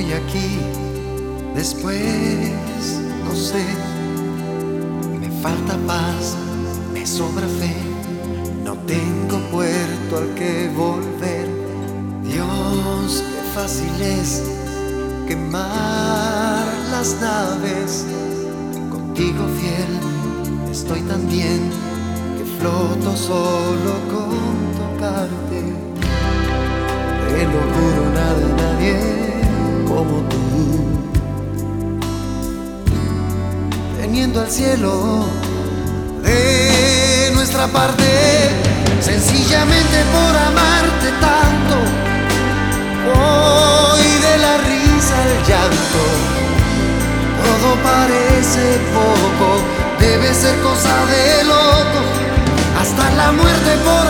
Hoy aquí, después, no sé, me falta paz, me sobra fe, no tengo puerto al que volver. Dios, qué fácil es quemar las naves, contigo fiel, estoy tan bien que floto solo con tocarte. Te lo juro, nada, nadie como tú. Teniendo al cielo de nuestra parte, sencillamente por amarte tanto. Hoy de la risa al llanto, todo parece poco, debe ser cosa de loco, hasta la muerte por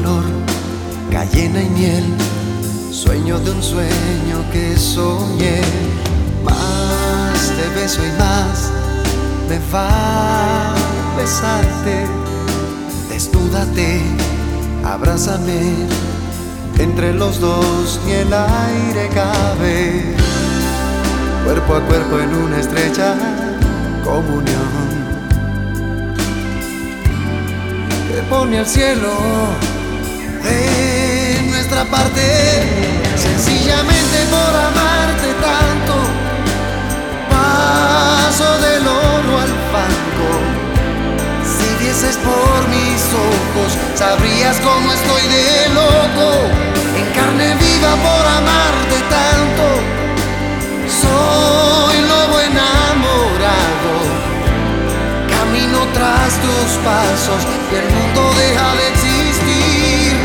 calor, cayena y miel, sueño de un sueño que soñé, más te beso y más me va a besarte, desnúdate, abrázame, entre los dos ni el aire cabe. Cuerpo a cuerpo en una estrecha comunión. Que pone al cielo de nuestra parte, sencillamente por amarte tanto, paso del oro al fango. Si vieses por mis ojos, sabrías cómo estoy de loco, en carne viva por amarte tanto soy lobo enamorado. Camino tras tus pasos y el mundo deja de existir.